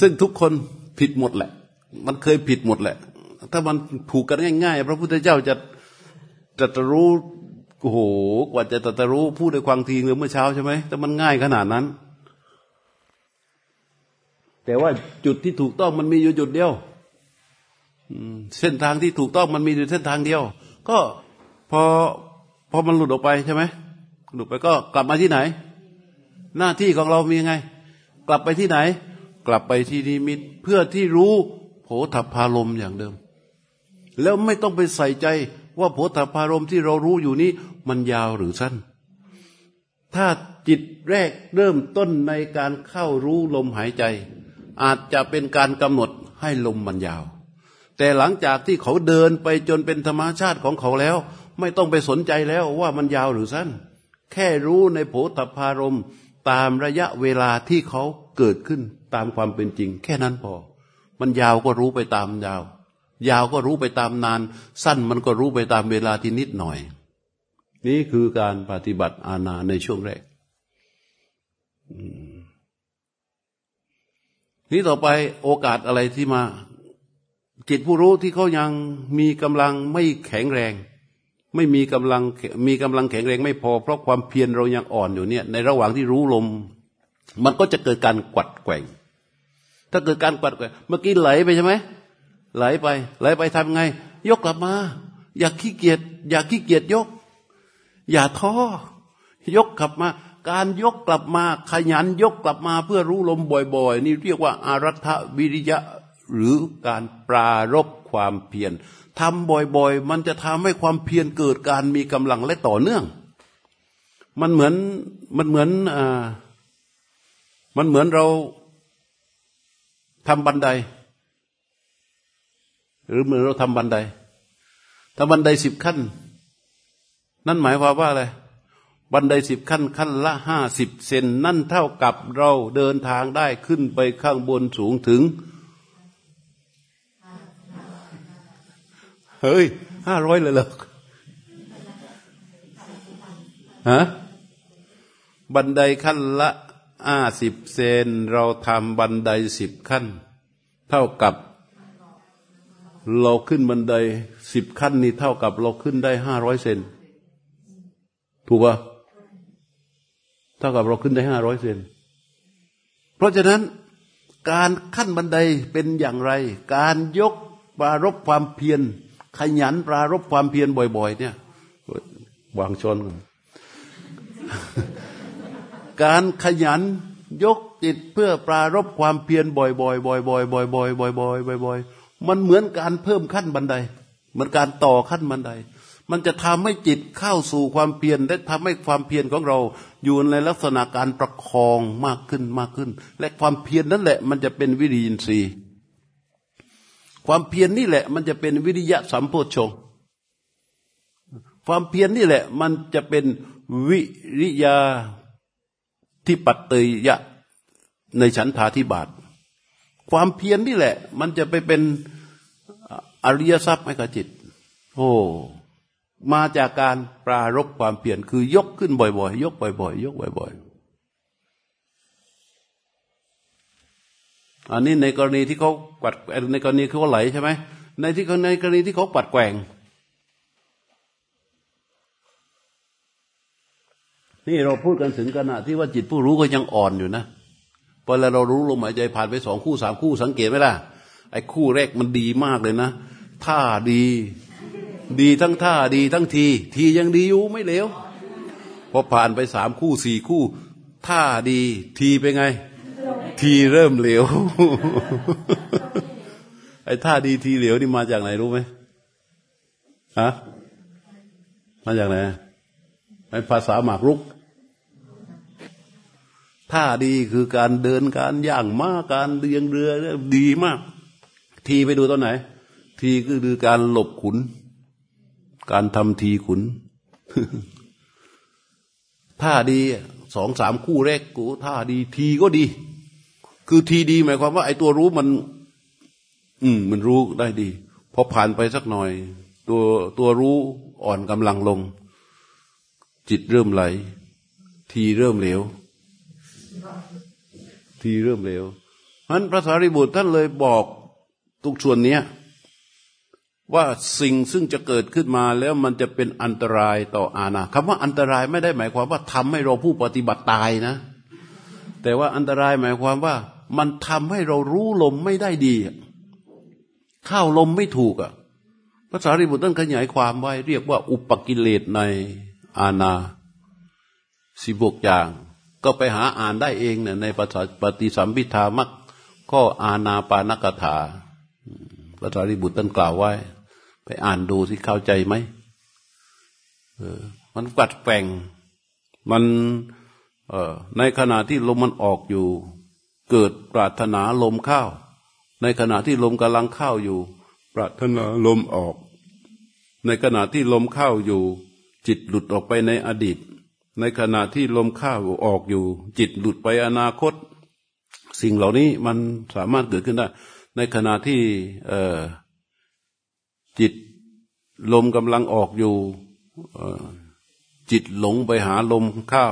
ซึ่งทุกคนผิดหมดแหละ มันเคยผิดหมดแหละ ถ้ามันผูกกันง่ายๆ พระพุทธเจ้าจะจะตรู้โอ้โหกว่าจะตรู้พูดด้วยความทีหรือเมื่อเช้าใช่ไหมแต่มันง่ายขนาดนั้น แต่ว่าจุดที่ถูกต้องมันมีอยู่จุดเดียว เส้นทางที่ถูกต้องมันมีอยู่เส้นทางเดียว ก็พอพอมันหลุดออกไปใช่ไหมหลุดไปก็กลับมาที่ไหน หน้าที่ของเรามีไง กลับไปที่ไหน กลับไปที่นิมิตเพื่อที่รู้โผฏฐารมอย่างเดิม แล้วไม่ต้องไปใส่ใจว่าโผฏฐารมที่เรารู้อยู่นี้ มันยาวหรือสั้น ถ้าจิตแรกเริ่มต้นในการเข้ารู้ลมหายใจ อาจจะเป็นการกำหนดให้ลมมันยาว แต่หลังจากที่เขาเดินไปจนเป็นธรรมชาติของเขาแล้ว ไม่ต้องไปสนใจแล้วว่ามันยาวหรือสั้น แค่รู้ในโผฏฐารมตามระยะเวลาที่เขาเกิดขึ้นตามความเป็นจริง แค่นั้นพอ มันยาวก็รู้ไปตามยาว ยาวก็รู้ไปตามนาน สั้นมันก็รู้ไปตามเวลาที่นิดหน่อย นี่คือการปฏิบัติอาณาในช่วงแรกนี่ต่อไปโอกาสอะไรที่มา จิตผู้รู้ที่เขายังมีกำลังไม่แข็งแรง ไม่มีกำลังมีกำลังแข็งแรงไม่พอ เพราะความเพียรเรายังอ่อนอยู่เนี่ย ในระหว่างที่รู้ลม มันก็จะเกิดการกวัดแกว่ง ถ้าเกิดการกวัดแกว่งเมื่อกี้ไหลไปใช่ไหมไหลไป ไหลไปทำไง ยกกลับมา อย่าขี้เกียจอย่าขี้เกียจยก อย่าท้อยกกลับมาการยกกลับมาขยันยกกลับมาเพื่อรู้ลมบ่อย ๆ นี่เรียกว่าอารัฐวิริยะ หรือการปรารบความเพียรทำบ่อยๆ มันจะทำให้ความเพียรเกิดการมีกำลังและต่อเนื่อง มันเหมือนมันเหมือนอ่ามันเหมือนเราทำบันได หรือเหมือนเราทำบันไดทำบันไดสิบขั้น นั่นหมายความว่าอะไรบันไดสิบขั้นขั้นละห้าสิบเซนนั่นเท่ากับเราเดินทางได้ขึ้นไปข้างบนสูงถึง เฮ้ยห้าร้อยเลยเหรอฮะบันไดขั้นละห้าสิบเซนเราทำบันไดสิบขั้น เท่ากับ เราขึ้นบันไดสิบขั้นนี่เท่ากับเราขึ้นได้ห้าร้อยเซนถูกปะเท่ากับเราขึ้นได้ห้าร้อยเซนเพราะฉะนั้นการขั้นบันไดเป็นอย่างไร การยกปารบความเพียร ขยันปรารบความเพียรบ่อย ๆ เนี่ยวางชน การขยันยกจิตเพื่อปรารบความเพียรบ่อยๆบ่อยๆบ่อยๆบ่อยๆบ่อยๆบ่อยๆมันเหมือนการเพิ่มขั้นบันได เหมือนการต่อขั้นบันได มันจะทำให้จิตเข้าสู่ความเพียรและทำให้ความเพียรของเรา อยู่ในลักษณะการประคองมากขึ้นมากขึ้น และความเพียรนั่นแหละ มันจะเป็นวิริยินทรีย์ ความเพียรนนี่แหละ มันจะเป็นวิริยะสัมโพชง ความเพียรนนี่แหละ มันจะเป็นวิริยาที่ปัตเตยะในฉันทาธิบาทความเพียรนนี่แหละ มันจะไปเป็นอริยทรัพย์ให้กับจิต โอ้มาจากการปรารบความเพียรคือยกขึ้นบ่อยๆ ยกบ่อยๆ ยกบ่อยๆ อันนี้ในกรณีที่เขาปัดในกรณีเขาไหลใช่ไหมในที่ในกรณีที่เขาปัดแกว่ง นี่เราพูดกันถึงขณะที่ว่าจิตผู้รู้ก็ยังอ่อนอยู่นะพอเรารู้ลมหายใจผ่านไปสองคู่สามคู่สังเกตไหมล่ะไอ้คู่แรกมันดีมากเลยนะท่าดี ดีทั้งท่าดีทั้งที ทียังดีอยู่ไม่เลวพอผ่านไปสามคู่สี่คู่ ท่าดีทีเป็นไง ทีเริ่มเหลว ไอ้ท่าดีทีเหลวนี่มาจากไหนรู้ไหมฮะมาจากไหนไอ้ภาษาหมากรุก ท่าดีคือการเดินการย่างม้าการเรียงเรือดีมาก ทีไปดูตอนไหน ทีก็คือการหลบขุน การทำทีขุนท่าดีสองสามคู่แรกกูท่าดีทีก็ดี คือทีดีหมายความว่าไอ้ตัวรู้มัน อืม มันรู้ได้ดีพอผ่านไปสักหน่อย ตัวตัวรู้อ่อนกำลังลง จิตเริ่มไหล ทีเริ่มเหลว ทีเริ่มเหลวเพราะนั้นพระสารีบุตรท่านเลยบอกทุกส่วนเนี้ยว่าสิ่งซึ่งจะเกิดขึ้นมาแล้วมันจะเป็นอันตรายต่ออาณาคำว่าอันตรายไม่ได้หมายความว่าทำให้เราผู้ปฏิบัติตายนะ แต่ว่าอันตรายหมายความว่า มันทำให้เรารู้ลมไม่ได้ดี เข้าลมไม่ถูกอะภาษาริบุตรท่านขยายความไว้ เรียกว่า อุปกิเลสในอาณาสิบกอย่าง ก็ไปหาอ่านได้เองเนี่ยในภาษาปฏิสัมพิธามักก็อาณาปานกถาพระสารีบุตรท่านกล่าวไว้ ไปอ่านดูที่เข้าใจไหมเออ มันกัดแฝงมัน เออในขณะที่ลมมันออกอยู่ เกิดปรารถนาลมเข้าในขณะที่ลมกำลังเข้าอยู่ ปรารถนาลมออก ในขณะที่ลมเข้าอยู่ จิตหลุดออกไปในอดีต ในขณะที่ลมเข้าออกอยู่ จิตหลุดไปอนาคต สิ่งเหล่านี้มันสามารถเกิดขึ้นได้ ในขณะที่จิตลมกำลังออกอยู่จิตหลงไปหาลมเข้า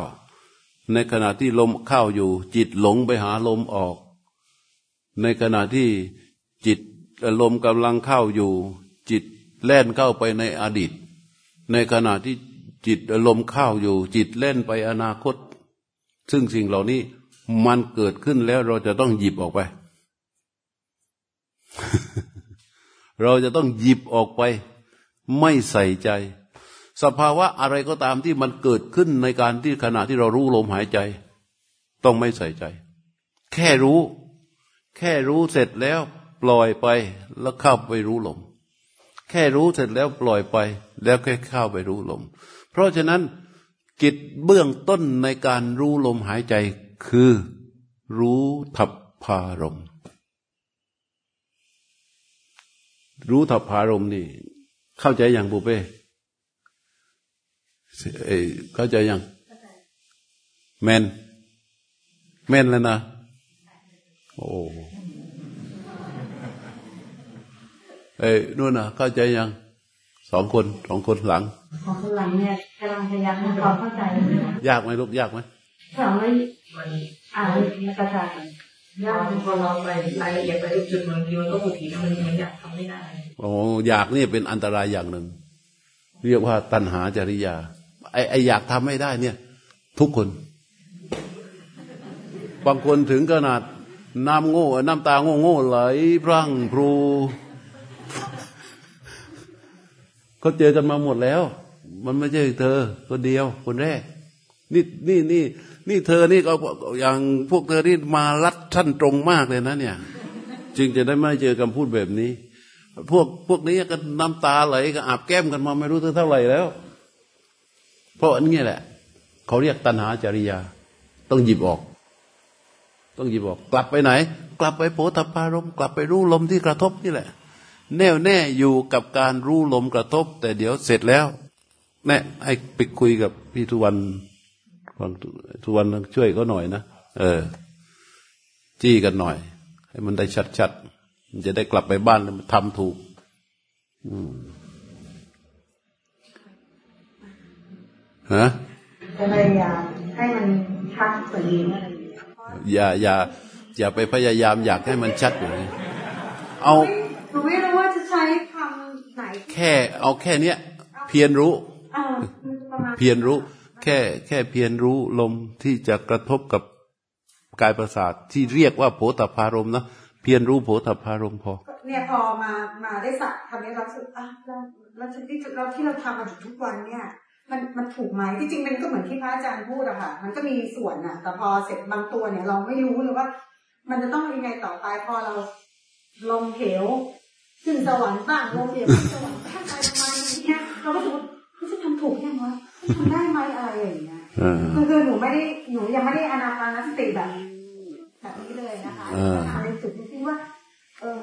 ในขณะที่ลมเข้าอยู่ จิตหลงไปหาลมออก ในขณะที่จิตลมกำลังเข้าอยู่ จิตแล่นเข้าไปในอดีต ในขณะที่จิตลมเข้าอยู่ จิตเล่นไปอนาคต ซึ่งสิ่งเหล่านี้มันเกิดขึ้นแล้วเราจะต้องหยิบออกไป เราจะต้องหยิบออกไป ไม่ใส่ใจ สภาวะอะไรก็ตามที่มันเกิดขึ้นในการที่ขณะที่เรารู้ลมหายใจ ต้องไม่ใส่ใจ แค่รู้ แค่รู้เสร็จแล้ว ปล่อยไปแล้วเข้าไปรู้ลม แค่รู้เสร็จแล้วปล่อยไป แล้วแค่เข้าไปรู้ลม เพราะฉะนั้นกิจเบื้องต้นในการรู้ลมหายใจคือรู้ทัพพารม รู้ทัพพารมนี่ เข้าใจอย่างบุเป้ เข้าใจยังแมนแมนแล้วนะโอ้เอ้ยนู่นนะเข้าใจยังสองคนสองคนหลังสองคนหลังเนี่ยกำลังพยายามทำความเข้าใจ ยากไหมลูกยากไหมถามว่ามันอ่านในกระจายยากพอเราไปรายละเอียดไปจุดบางทีมันก็บางทีมันมันอยากทำไม่ได้โอ้อยากนี่เป็นอันตรายอย่างหนึ่ง เรียกว่าตัณหาจริยา ไอไออยากทำไม่ได้ เนี่ย ทุกคน บางคนถึงขนาดน้ำโง่น้ำตาโง่โง่ไหลพรั่งพรูเขาเจอกันมาหมดแล้ว มันไม่ใช่เธอคนเดียว คนแรก นี่นี่นี่นี่เธอนี่ก็อย่างพวกเธอที่มาลัดท่านตรงมากเลยนะเนี่ย จึงจะได้ไม่เจอคำพูดแบบนี้ พวกพวกนี้ก็น้ำตาไหลก็อาบแก้มกันมาไม่รู้เท่าไหร่แล้ว เพราะอันนี้แหละ เขาเรียกตัณหาจริยา ต้องหยิบออก ต้องหยิบออก กลับไปไหน กลับไปโพธพารม กลับไปรู้ลมที่กระทบนี่แหละ แน่วแน่อยู่กับการรู้ลมกระทบ แต่เดี๋ยวเสร็จแล้วแน่ให้ไปคุยกับพี่ทุวันฟังทุวันช่วยก็หน่อยนะเออ จี้กันหน่อย ให้มันได้ชัดๆมันจะได้กลับไปบ้านแล้วทำถูก อืม ฮะพยายามให้มันชัดกว่านี้อย่าอย่าอย่าไปพยายามอยากให้มันชัดอยู่นี้เอาหนูไม่รู้ว่าจะใช้คำไหนแค่เอาแค่เนี้ยเพียรรู้เพียรรู้ แค่แค่เพียรรู้ลมที่จะกระทบกับกายประสาทที่เรียกว่าโผฏฐารมนะเพียรรู้โผฏฐารมพอเนี่ยพอมามาได้สักทำให้เราสึกอะแล้วที่เราที่เราทำมาทุกวันเนี่ย มันมันถูกไหมที่จริงมันก็เหมือนที่พระอาจารย์พูดอะค่ะ มันก็มีส่วนอะแต่พอเสร็จบางตัวเนี่ย เราไม่รู้เลยว่า มันจะต้องยังไงต่อไปพอเราลงเหวขึ้นสวรรค์บ้างลงเหวขึ้นสวรรค์บ้างไปทำไมเนี่ยเราก็รู้ว่าจะทำถูกยังวะทำได้ไหมอะไรอย่างเงี้ยคือคือหนูไม่ได้หนูยังไม่ได้อนาปานสติแบบแบบนี้เลยนะคะในจุดที่ว่า เออ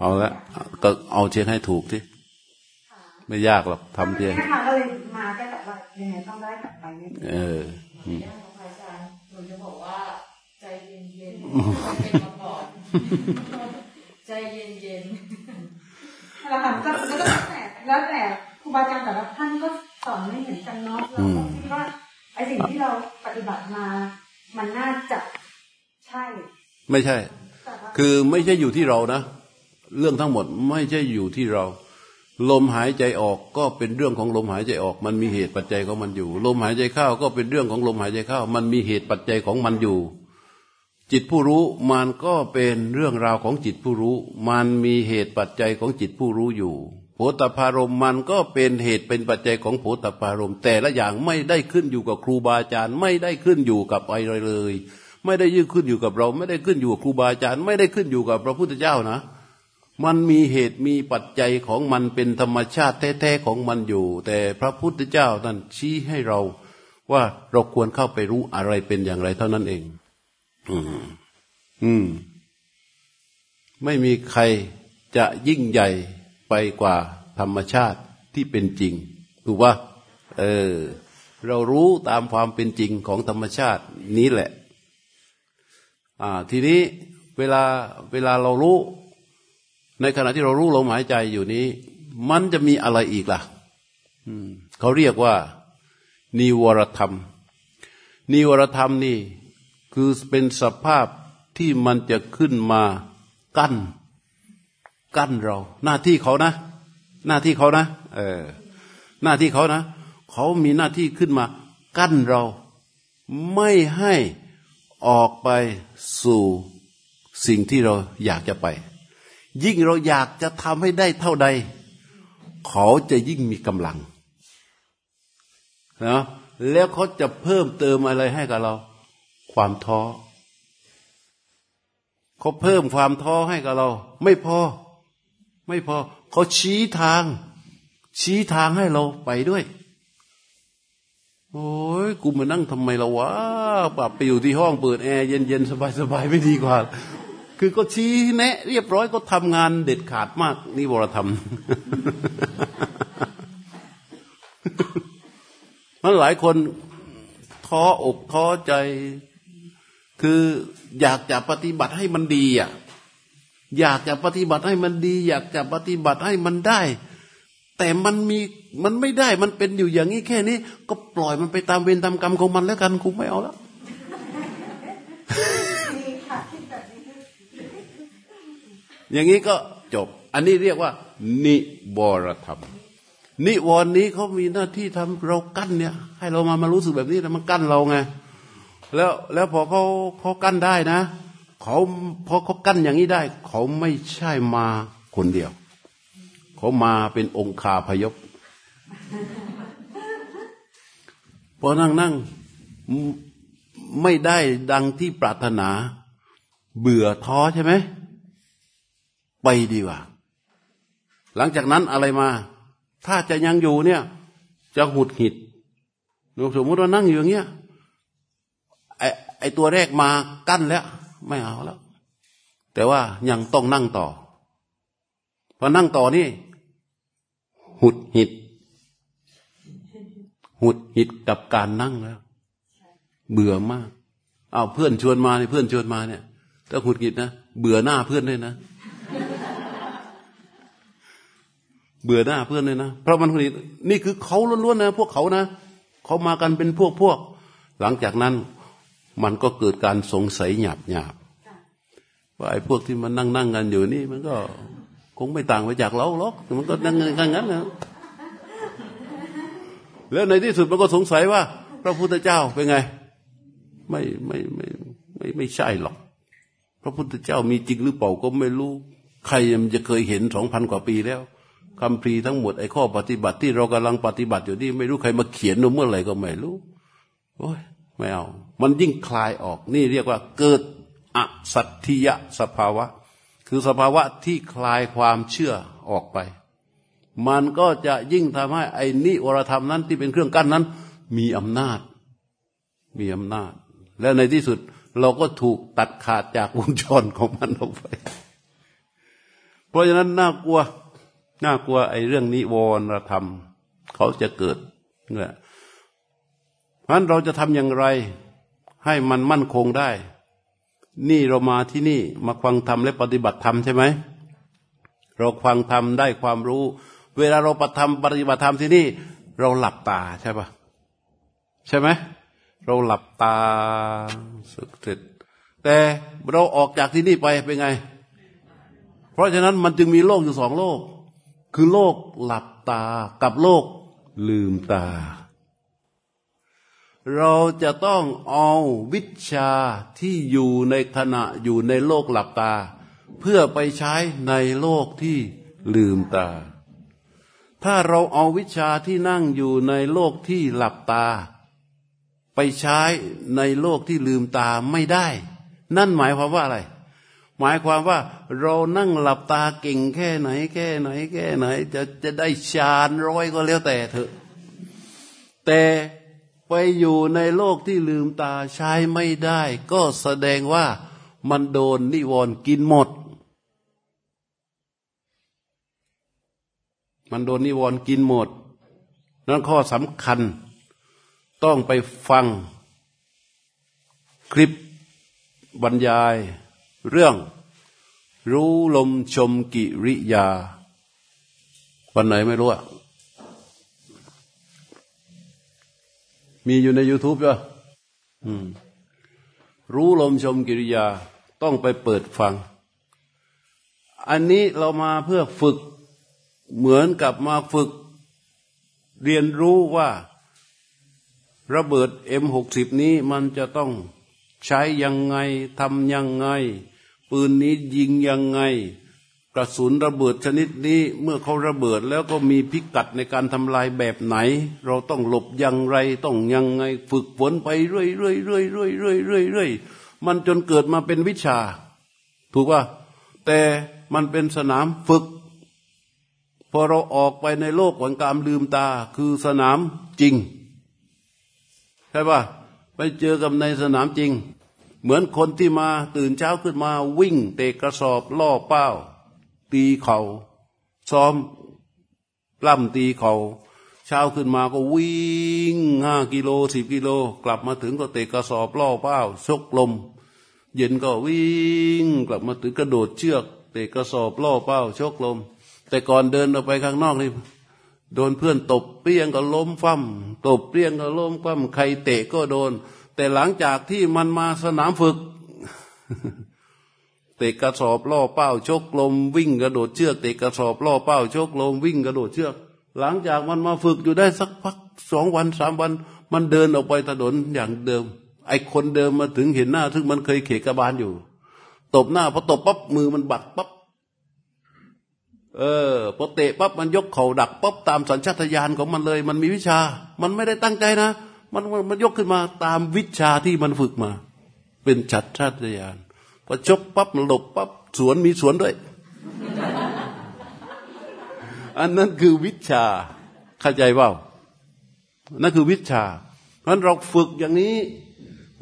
เอาละก็เอาเชียนให้ถูกที่ ไม่ยากหรอกทำเชียนก็เลยมาแค่แบบว่ายังไงต้องได้กลับไปเนี่ยเออหนูจะบอกว่าใจเย็นเย็นเป็นมาก่อนใจเย็นเย็นแล้วค่ะก็แล้วก็แต่แล้วแต่ครูบาอาจารย์แต่ละท่านก็สอนไม่เหมือนกันเนาะเราก็คิดว่าไอสิ่งที่เราปฏิบัติมา มันน่าจะใช่ ไม่ใช่ คือไม่ใช่อยู่ที่เรานะ เรื่องทั้งหมดไม่ใช่อยู่ที่เรา ลมหายใจออกก็เป็นเรื่องของลมหายใจออก มันมีเหตุปัจจัยของมันอยู่ ลมหายใจเข้าก็เป็นเรื่องของลมหายใจเข้า มันมีเหตุปัจจัยของมันอยู่ จิตผู้รู้มันก็เป็นเรื่องราวของจิตผู้รู้ มันมีเหตุปัจจัยของจิตผู้รู้อยู่โผตพารมมันก็เป็นเหตุเป็นปัจจัยของโผตพารมแต่ละอย่างไม่ได้ขึ้นอยู่กับครูบาอาจารย์ ไม่ได้ขึ้นอยู่กับอะไรเลย ไม่ได้ยืดขึ้นอยู่กับเรา ไม่ได้ขึ้นอยู่กับครูบาอาจารย์ ไม่ได้ขึ้นอยู่กับพระพุทธเจ้านะ มันมีเหตุมีปัจจัยของมันเป็นธรรมชาติแท้ๆของมันอยู่ แต่พระพุทธเจ้านั้นชี้ให้เราว่าเราควรเข้าไปรู้อะไรเป็นอย่างไรเท่านั้นเอง อืม อืม ไม่มีใครจะยิ่งใหญ่ไปกว่าธรรมชาติที่เป็นจริง ถูกปะเออ เรารู้ตามความเป็นจริงของธรรมชาตินี้แหละ อ่า ทีนี้เวลาเวลาเรารู้ ในขณะที่เรารู้ลมหายใจอยู่นี้ มันจะมีอะไรอีกล่ะเขาเรียกว่า นิวรธรรม นิวรธรรมนี่ คือเป็นสภาพที่มันจะขึ้นมากั้น กั้นเรา หน้าที่เขานะ หน้าที่เขานะ เออ หน้าที่เขานะ เขามีหน้าที่ขึ้นมา กั้นเรา ไม่ให้ออกไปสู่สิ่งที่เราอยากจะไป ยิ่งเราอยากจะทำให้ได้เท่าใด เขาจะยิ่งมีกำลังนะแล้วเขาจะเพิ่มเติมอะไรให้กับเรา ความท้อเขาเพิ่มความท้อให้กับเรา ไม่พอ ไม่พอ เขาชี้ทาง ชี้ทางให้เราไปด้วย โอ้ยกูมานั่งทำไมเราวะปรับไปอยู่ที่ห้องเปิดแอร์เย็นๆสบายๆไม่ดีกว่า คือก็ชี้แนะเรียบร้อยก็ทำงานเด็ดขาดมาก นี่วรธรรมมันหลายคนท้ออกท้อใจ คืออยากจะปฏิบัติให้มันดีอะอยากจะปฏิบัติให้มันดี อยากจะปฏิบัติให้มันได้ แต่มันมีมันไม่ได้มันเป็นอยู่อย่างนี้แค่นี้ ก็ปล่อยมันไปตามเวรตามกรรมของมันแล้วกันกูไม่เอาแล้ว อย่างนี้ก็จบ อันนี้เรียกว่า นิวรธรรม นิวรณ์นี้เขามีหน้าที่ทำเรากั้นเนี่ย ให้เรามามารู้สึกแบบนี้แล้วมันกั้นเราไงแล้วแล้วพอเขาเขากั้นได้นะเขาพอเขากั้นอย่างนี้ได้ เขาไม่ใช่มาคนเดียว เขามาเป็นองค์คาพยพพอนั่งนั่งไม่ได้ดังที่ปรารถนา เบื่อท้อใช่ไหม ไปดีกว่า หลังจากนั้นอะไรมา ถ้าจะยังอยู่เนี่ย จะหุดหิดสมมติว่านั่งอยู่อย่างเงี้ยไอไอตัวแรกมากั้นแล้ว ไม่เอาแล้ว แต่ว่ายังต้องนั่งต่อพอนั่งต่อนี่ หุดหิด หุดหิดกับการนั่งแล้ว เบื่อมากเอาเพื่อนชวนมาเนี่ยเพื่อนชวนมาเนี่ยถ้าหุดหิดนะเบื่อหน้าเพื่อนด้วยนะ เบื่อหน้าเพื่อนเลยนะเพราะมันคนนี้นี่คือเขาล้วนๆนะ พวกเขานะเขามากันเป็นพวกพวก หลังจากนั้นมันก็เกิดการสงสัยหยาบหยาบว่าไอ้พวกที่มันนั่งนั่งกันอยู่นี่ มันก็คงไม่ต่างไปจากเราหรอกมันก็นั่งกันงั้นนะแล้วในที่สุดมันก็สงสัยว่า พระพุทธเจ้าเป็นไง ไม่ไม่ไม่ไม่ไม่ใช่หรอก พระพุทธเจ้ามีจริงหรือเปล่าก็ไม่รู้ ใครมันจะเคยเห็นสองพันกว่าปีแล้ว คำพีทั้งหมดไอ้ข้อปฏิบัติที่เรากำลังปฏิบัติอยู่นี่ไม่รู้ใครมาเขียนเมื่อไหร่ก็ไม่รู้โอ้ยไม่เอา มันยิ่งคลายออก นี่เรียกว่าเกิดอสัตถิยสภาวะ คือสภาวะที่คลายความเชื่อออกไป มันก็จะยิ่งทำให้ไอ้นิวรธรรมนั้นที่เป็นเครื่องกั้นนั้น มีอำนาจ มีอำนาจ และในที่สุดเราก็ถูกตัดขาดจากวงจรของมันออกไป เพราะฉะนั้นน่ากลัว น่ากลัวไอ้เรื่องนิวรธรรม เขาจะเกิดเนี่ยเพราะนั้นเราจะทำอย่างไรให้มันมั่นคงได้ นี่เรามาที่นี่มาฟังธรรมและปฏิบัติธรรมใช่ไหม เราฟังธรรมได้ความรู้ เวลาเราปฏิธรรมปฏิบัติธรรมที่นี่ เราหลับตาใช่ปะใช่ไหมเราหลับตาสึกเสร็จแต่เราออกจากที่นี่ไปเป็นไง เพราะฉะนั้นมันจึงมีโลกอยู่สองโลก คือโลกหลับตากับโลกลืมตา เราจะต้องเอาวิชาที่อยู่ในขณะอยู่ในโลกหลับตา เพื่อไปใช้ในโลกที่ลืมตา ถ้าเราเอาวิชาที่นั่งอยู่ในโลกที่หลับตา ไปใช้ในโลกที่ลืมตาไม่ได้ นั่นหมายความว่าอะไร หมายความว่าเรานั่งหลับตาเก่งแค่ไหน แค่ไหน แค่ไหน จะจะได้ฌานร้อยก็แล้วแต่เถอะ แต่ไปอยู่ในโลกที่ลืมตาใช้ไม่ได้ ก็แสดงว่ามันโดนนิวรณ์กินหมด มันโดนนิวรณ์กินหมด นั่นข้อสำคัญ ต้องไปฟัง คลิปบรรยาย เรื่อง รู้ลมชมกิริยา วันไหนไม่รู้อะมีอยู่ใน YouTube จ้ะรู้ลมชมกิริยาต้องไปเปิดฟัง อันนี้เรามาเพื่อฝึกเหมือนกับมาฝึก เรียนรู้ว่าระเบิด M60 นี้มันจะต้องใช้ยังไงทำยังไง ปืนนี้ยิงยังไง กระสุนระเบิดชนิดนี้เมื่อเขาระเบิดแล้วก็มีพิกัดในการทำลายแบบไหน เราต้องหลบยังไรต้องยังไง ฝึกฝนไปเรื่อยเรื่อยเรื่อยเรื่อยเรื่อยเรื่อยเรื่อยมันจนเกิดมาเป็นวิชา ถูกป่ะแต่มันเป็นสนามฝึก พอเราออกไปในโลกของการลืมตาคือสนามจริงใช่ป่ะไปเจอกับในสนามจริง เหมือนคนที่มาตื่นเช้าขึ้นมาวิ่ง เตะกระสอบล่อเป้า ตีเขาซ้อมปล้ำตีเขาเช้าขึ้นมาก็วิ่งห้ากิโลสิบกิโล กลับมาถึงก็เตะกระสอบล่อเป้าชกลม เย็นก็วิ่ง กลับมาถึงกระโดดเชือกเตะกระสอบล่อเป้าชกลม แต่ก่อนเดินออกไปข้างนอกนี่โดนเพื่อนตบเปรี้ยงก็ล้มฟั่มตบเปรี้ยงก็ล้มฟั่มใครเตะก็โดน แต่หลังจากที่มันมาสนามฝึก เตะกระสอบล่อเป้าชกลม วิ่งกระโดดเชือกเตะกระสอบล่อเป้าชกลมวิ่งกระโดดเชือก หลังจากมันมาฝึกอยู่ได้สักพักสองวันสามวัน มันเดินออกไปถนนอย่างเดิม ไอคนเดิมมาถึงเห็นหน้า ซึ่งมันเคยเขกกระบาลอยู่ ตบหน้าพอตบปั๊บมือมันบัดปั๊บเออพอเตะปั๊บมันยกเข่าดักปั๊บตามสัญชาตญาณของมันเลย มันมีวิชา มันไม่ได้ตั้งใจนะ มันมันยกขึ้นมาตามวิชาที่มันฝึกมา เป็นชัดชาตญาณพอชกปั๊บหลบปั๊บสวนมีสวนด้วย อันนั้นคือวิชาเข้าใจว่านั่นคือวิชาเพราะเราฝึกอย่างนี้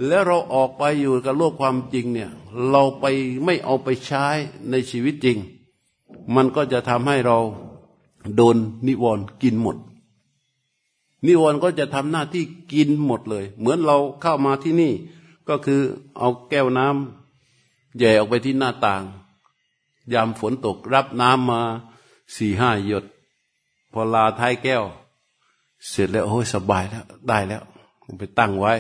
แล้วเราออกไปอยู่กับโลกความจริงเนี่ย เราไปไม่เอาไปใช้ในชีวิตจริง มันก็จะทำให้เราโดนนิวรณ์กินหมด นิวรณ์ก็จะทำหน้าที่กินหมดเลย เหมือนเราเข้ามาที่นี่ ก็คือเอาแก้วน้ำแย่ออกไปที่หน้าต่าง ยามฝนตกรับน้ำมาสี่ห้าหยด พอลาท้ายแก้ว เสร็จแล้วโอ้ยสบายแล้วได้แล้วไปตั้งไว้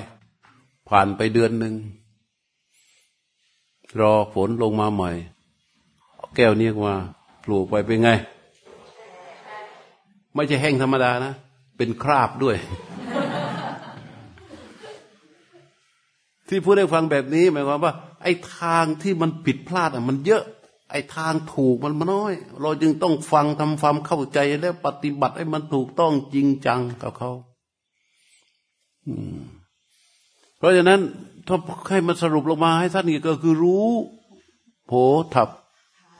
ผ่านไปเดือนหนึ่งรอฝนลงมาใหม่ แก้วนี้มาปลูกไปเป็นไง ไม่ใช่แห้งธรรมดานะ เป็นคราบด้วย ที่พูดให้ฟังแบบนี้หมายความว่า ไอ้ทางที่มันผิดพลาดอะมันเยอะไอ้ทางถูกมันมาน้อย เราจึงต้องฟังทำความเข้าใจแล้วปฏิบัติให้มันถูกต้องจริงจังกับเขาเพราะฉะนั้นถ้าให้มันสรุปลงมาให้ท่านก็คือรู้โผทับ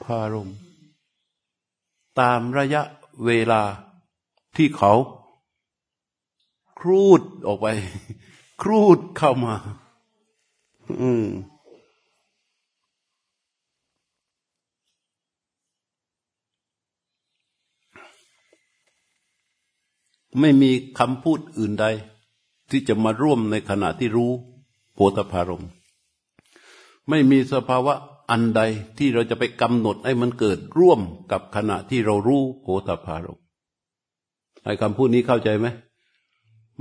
พารมตามระยะเวลาที่เขา ครูดออกไป ครูดเข้ามา อืมไม่มีคำพูดอื่นใด ที่จะมาร่วมในขณะที่รู้โพธพารม ไม่มีสภาวะอันใดที่เราจะไปกำหนดให้มันเกิดร่วมกับขณะที่เรารู้โพธพารมไอ้คำพูดนี้เข้าใจไหม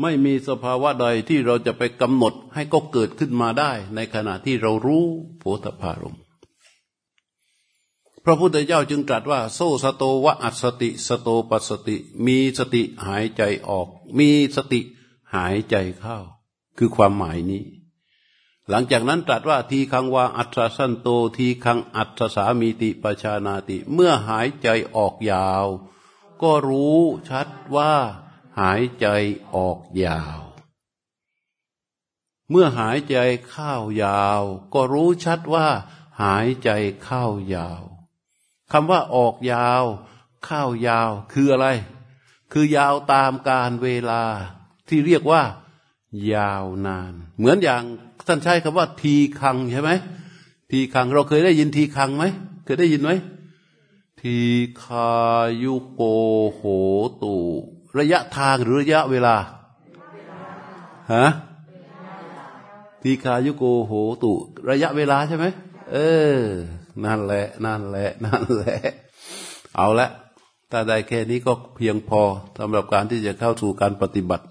ไม่มีสภาวะใดที่เราจะไปกำหนดให้ก็เกิดขึ้นมาได้ ในขณะที่เรารู้โพธพารมพระพุทธเจ้าจึงตรัสว่า โซสโตวะอัสติ สโตปัสติ มีสติหายใจออก มีสติหายใจเข้า คือความหมายนี้ หลังจากนั้นตรัสว่าทีคังวาอัตสันโตทีคังอัตสามีติปชานาติ เมื่อหายใจออกยาว ก็รู้ชัดว่า หายใจออกยาว เมื่อหายใจเข้ายาว ก็รู้ชัดว่า หายใจเข้ายาวคำว่าออกยาวเข้ายาวคืออะไร คือยาวตามการเวลาที่เรียกว่า ยาวนาน เหมือนอย่างท่านใช้คำว่า ทีคังใช่ไหมทีคังเราเคยได้ยินทีคังไหมเคยได้ยินไหมทีคายุโกโหตู ระยะทางหรือระยะเวลาฮะทีคายุโกโหตุ ระยะเวลาใช่ไหมเออ นั่นแหละ นั่นแหละ นั่นแหละ เอาละถ้าได้แค่นี้ก็เพียงพอสำหรับการที่จะเข้าสู่การปฏิบัติ